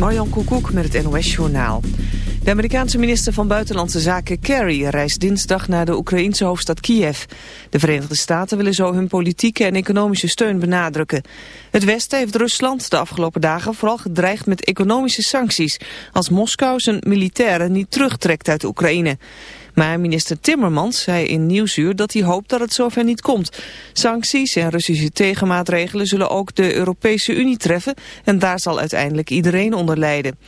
Marjan Koekoek met het NOS-journaal. De Amerikaanse minister van Buitenlandse Zaken Kerry reist dinsdag naar de Oekraïense hoofdstad Kiev. De Verenigde Staten willen zo hun politieke en economische steun benadrukken. Het Westen heeft Rusland de afgelopen dagen vooral gedreigd met economische sancties... als Moskou zijn militairen niet terugtrekt uit Oekraïne. Maar minister Timmermans zei in Nieuwsuur dat hij hoopt dat het zover niet komt. Sancties en Russische tegenmaatregelen zullen ook de Europese Unie treffen en daar zal uiteindelijk iedereen onder lijden.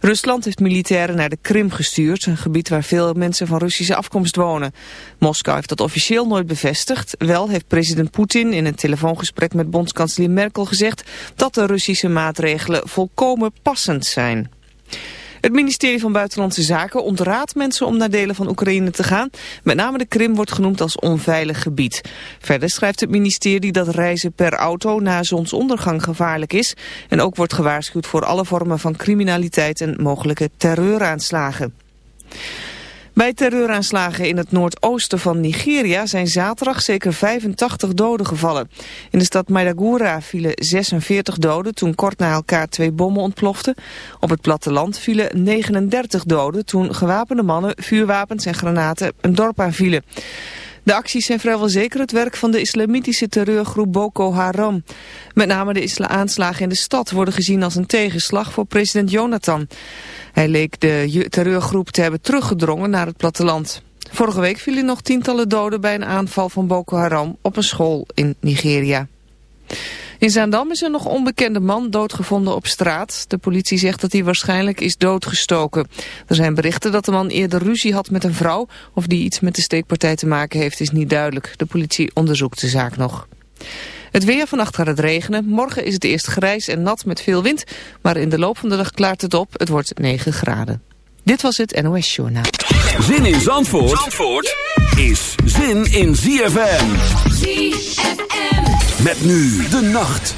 Rusland heeft militairen naar de Krim gestuurd, een gebied waar veel mensen van Russische afkomst wonen. Moskou heeft dat officieel nooit bevestigd. Wel heeft president Poetin in een telefoongesprek met bondskanselier Merkel gezegd dat de Russische maatregelen volkomen passend zijn. Het ministerie van Buitenlandse Zaken ontraadt mensen om naar delen van Oekraïne te gaan. Met name de Krim wordt genoemd als onveilig gebied. Verder schrijft het ministerie dat reizen per auto na zonsondergang gevaarlijk is. En ook wordt gewaarschuwd voor alle vormen van criminaliteit en mogelijke terreuraanslagen. Bij terreuraanslagen in het noordoosten van Nigeria zijn zaterdag zeker 85 doden gevallen. In de stad Maidagura vielen 46 doden toen kort na elkaar twee bommen ontploften. Op het platteland vielen 39 doden toen gewapende mannen, vuurwapens en granaten een dorp aanvielen. De acties zijn vrijwel zeker het werk van de islamitische terreurgroep Boko Haram. Met name de aanslagen in de stad worden gezien als een tegenslag voor president Jonathan. Hij leek de terreurgroep te hebben teruggedrongen naar het platteland. Vorige week vielen nog tientallen doden bij een aanval van Boko Haram op een school in Nigeria. In Zaandam is een nog onbekende man doodgevonden op straat. De politie zegt dat hij waarschijnlijk is doodgestoken. Er zijn berichten dat de man eerder ruzie had met een vrouw. Of die iets met de steekpartij te maken heeft is niet duidelijk. De politie onderzoekt de zaak nog. Het weer vannacht gaat het regenen. Morgen is het eerst grijs en nat met veel wind. Maar in de loop van de dag klaart het op. Het wordt 9 graden. Dit was het NOS Journaal. Zin in Zandvoort, Zandvoort is zin in ZFM. ZFM. Met nu de nacht.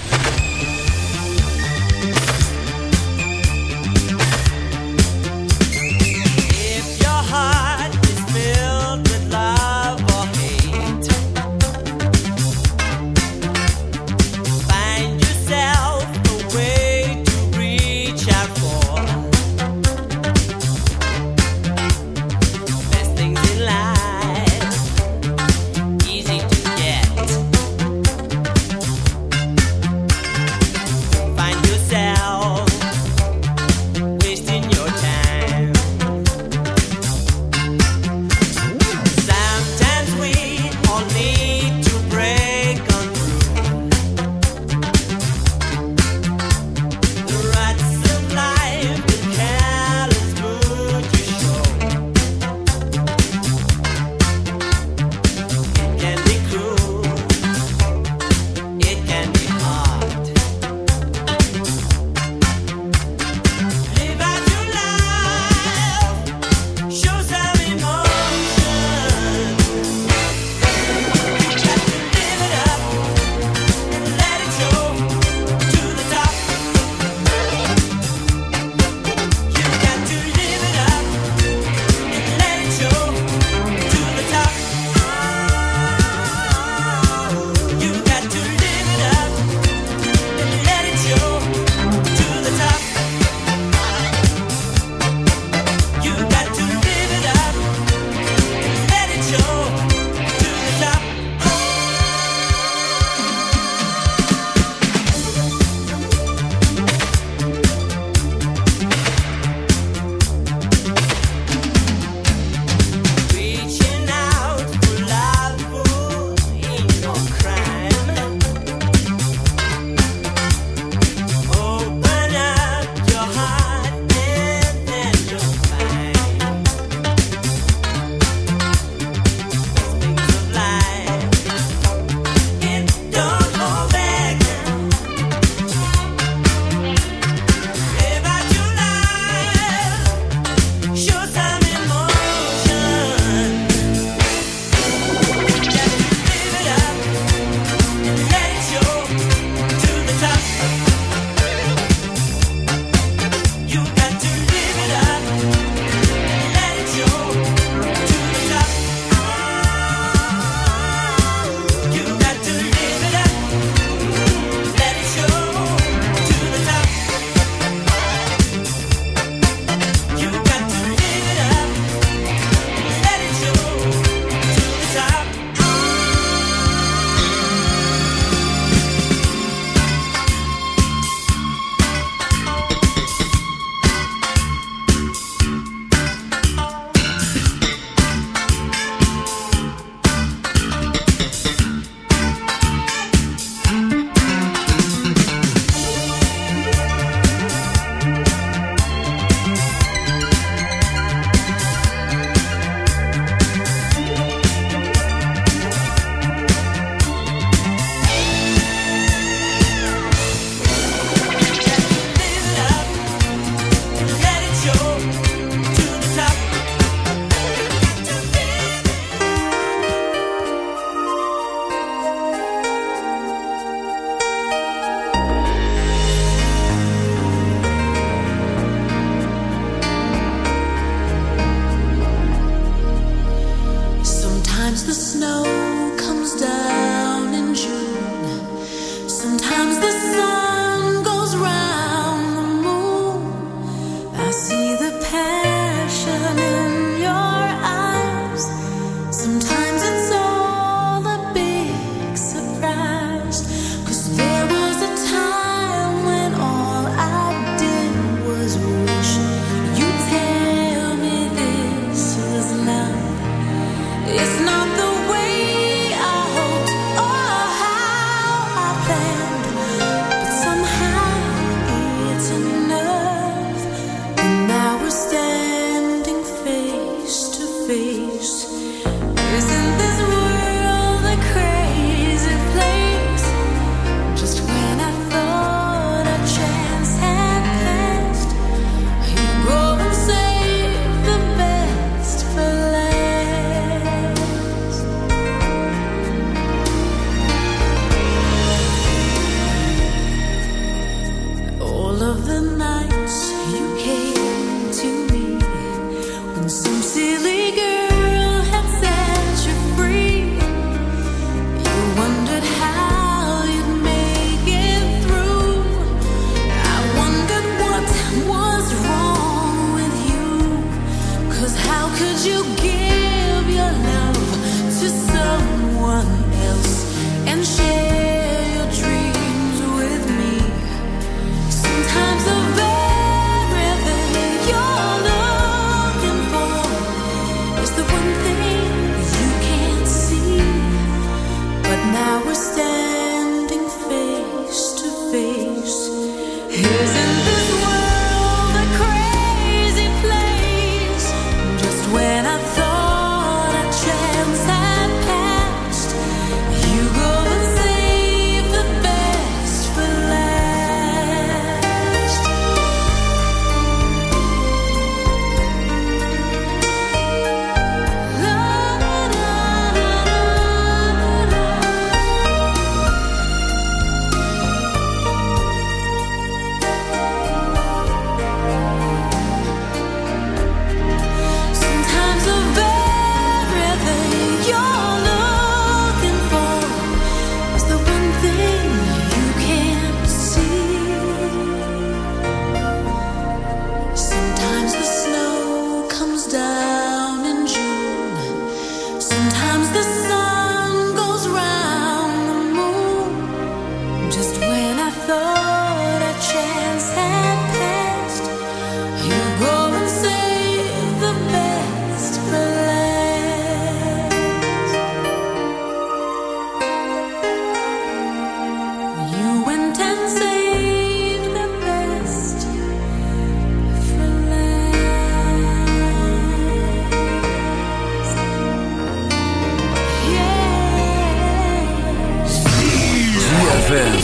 Jazz.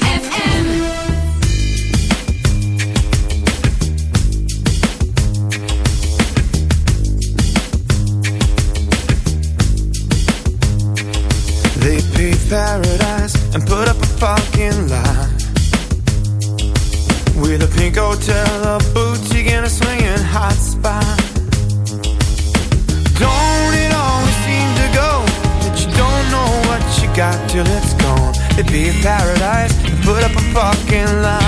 fucking lie.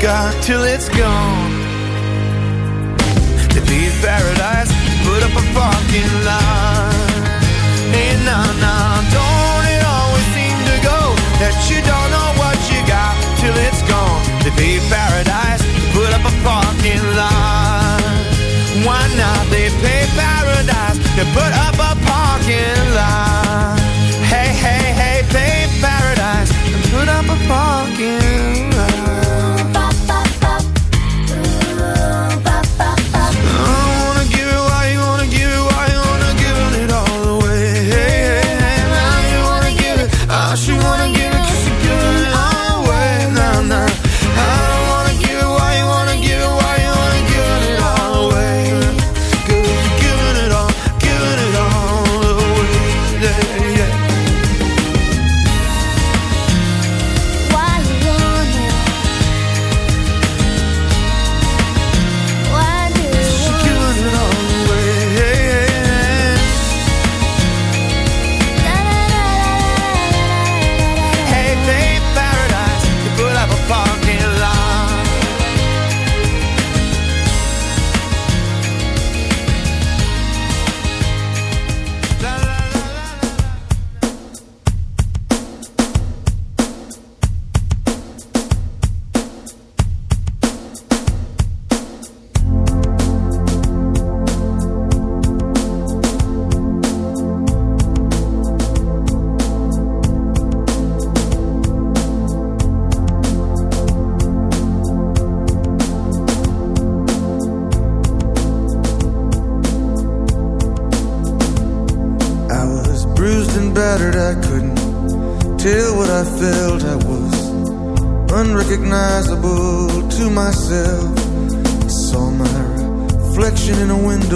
got till it's gone. To be paradise, put up a parking lot.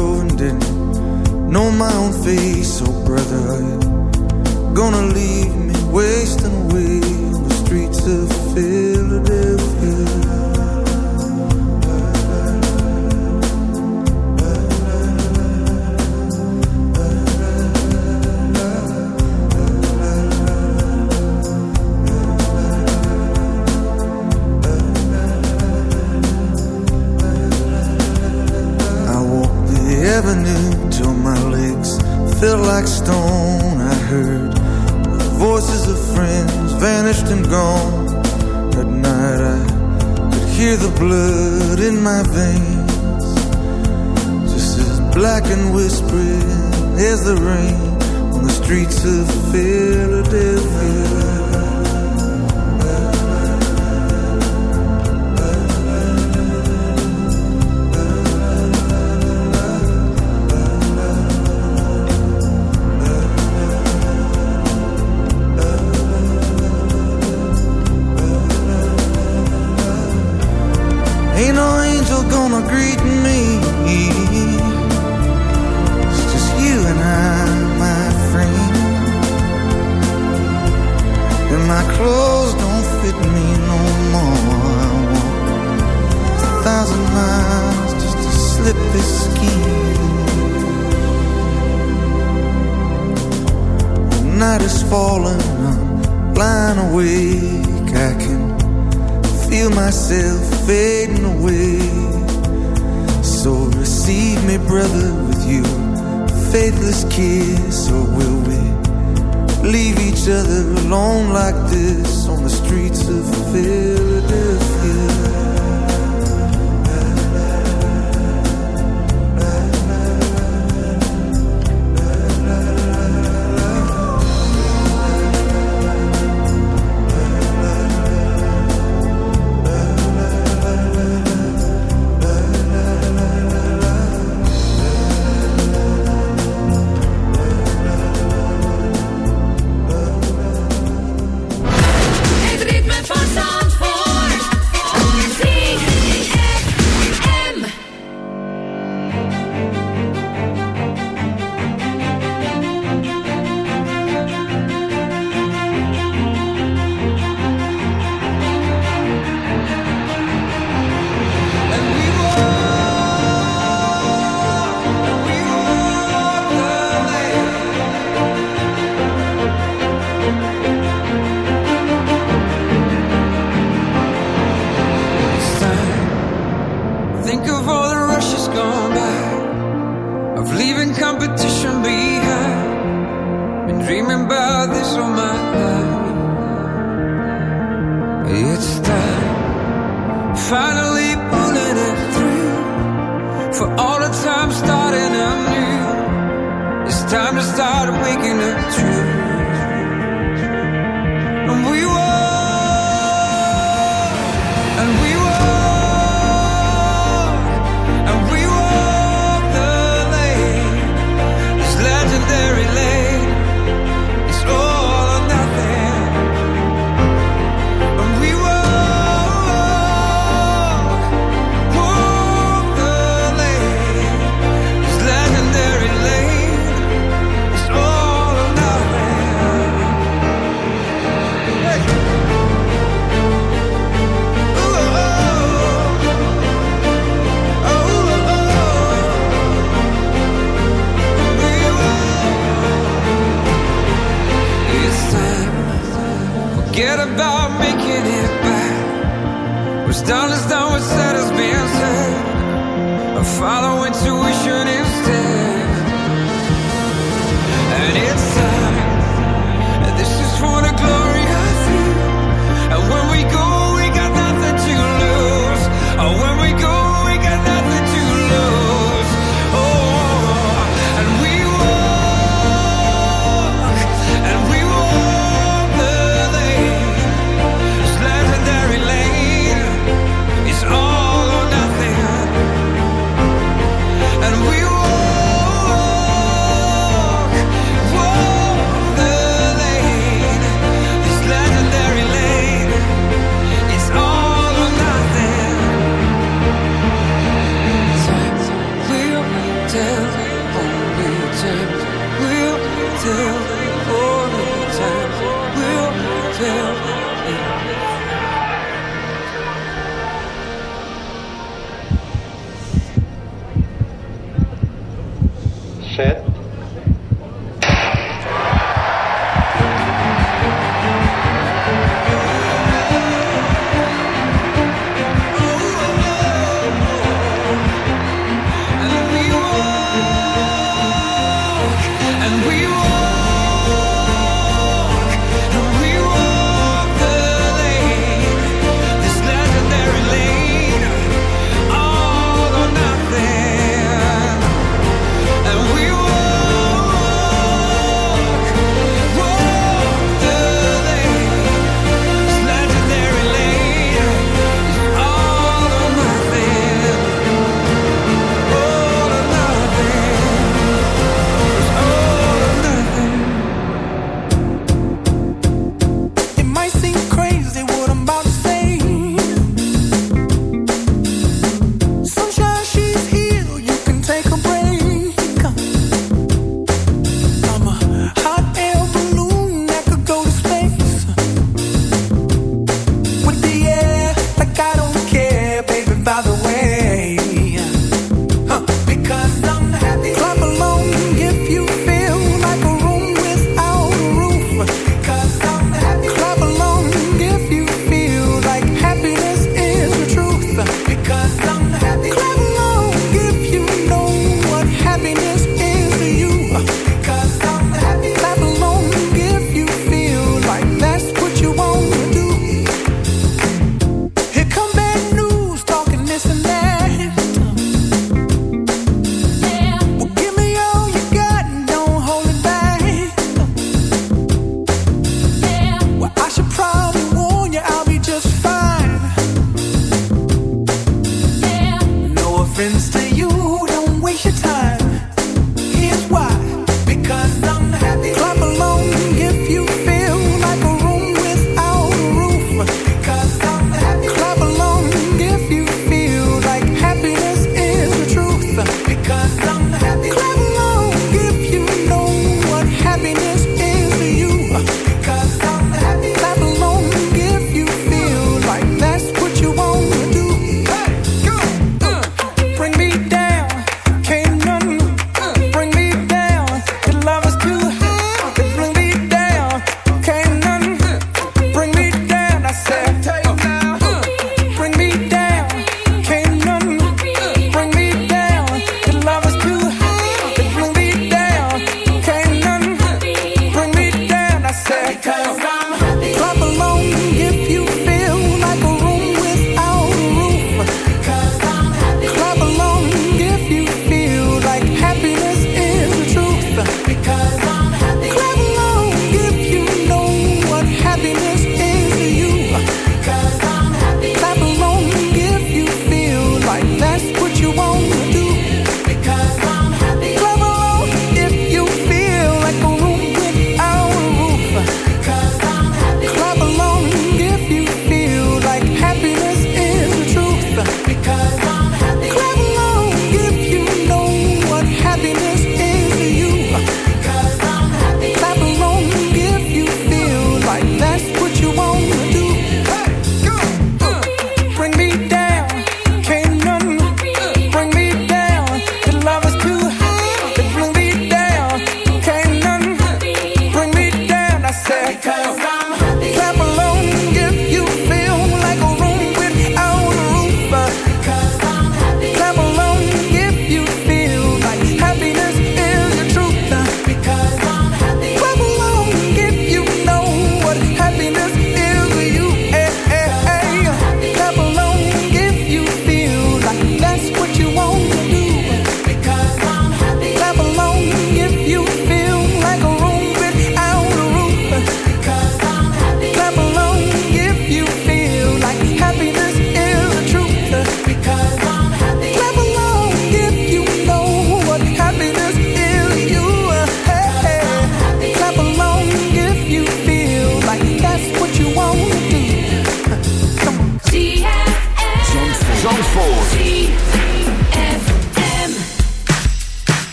through and didn't know my own face. Oh, brother, you gonna leave me wasting away on the streets of Philadelphia. whispering as the rain on the streets of Philadelphia.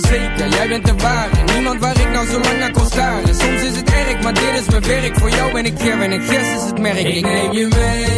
Zeker, jij bent de ware. Niemand waar ik nou zo lang naar kon staren. Soms is het erg, maar dit is mijn werk. Voor jou ben ik Ger en ik Gers is het merk. Ik neem je mee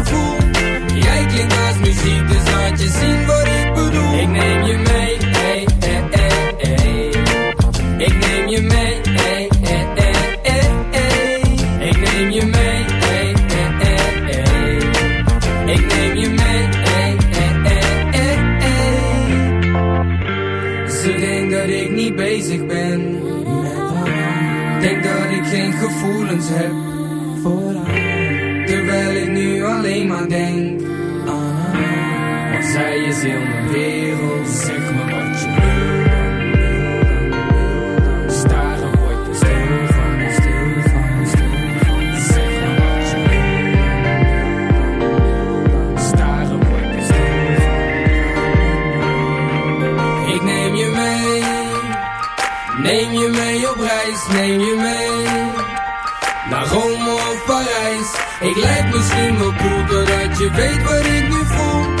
muziek, dus laat je zien wat ik bedoel. Ik neem je mee, ey, ey, ey, ey. Ik neem je mee, ey, ey, ey, ey. Ik neem je mee, ey, ey, ey, ey. Ik neem je mee, ey, ey, ey, ey, ey. Ze denkt dat ik niet bezig ben. Denk dat ik geen gevoelens heb. Terwijl ik nu alleen maar denk mijn wereld. Zeg me wat je wil. Staren word je stil van. Zeg me wat je wil. Staren word je stil van. Ik neem je mee. Neem je mee op reis, neem je mee Naar Rome of Parijs Ik lijk misschien wel cool doordat je weet wat ik nu voel